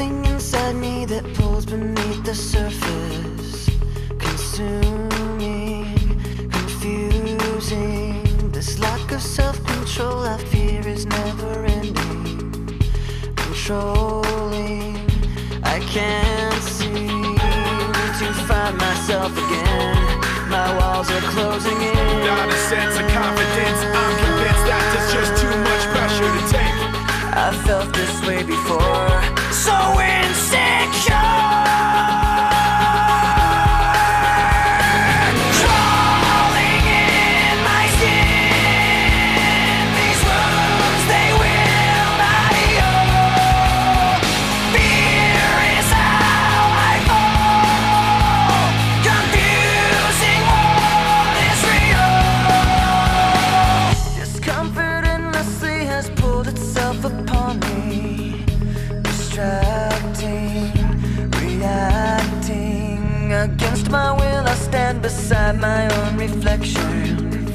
something inside me that pulls beneath the surface, consuming, confusing. This lack of self control I fear is never ending, controlling. I can't seem to find myself again. My walls are closing in. Not a sense of confidence. I'm convinced that there's just too much pressure to take. I felt this way before. My will. I stand beside my own reflection.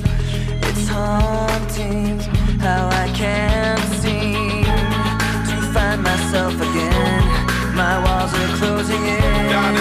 It's haunting how I can't seem to find myself again. My walls are closing in. Not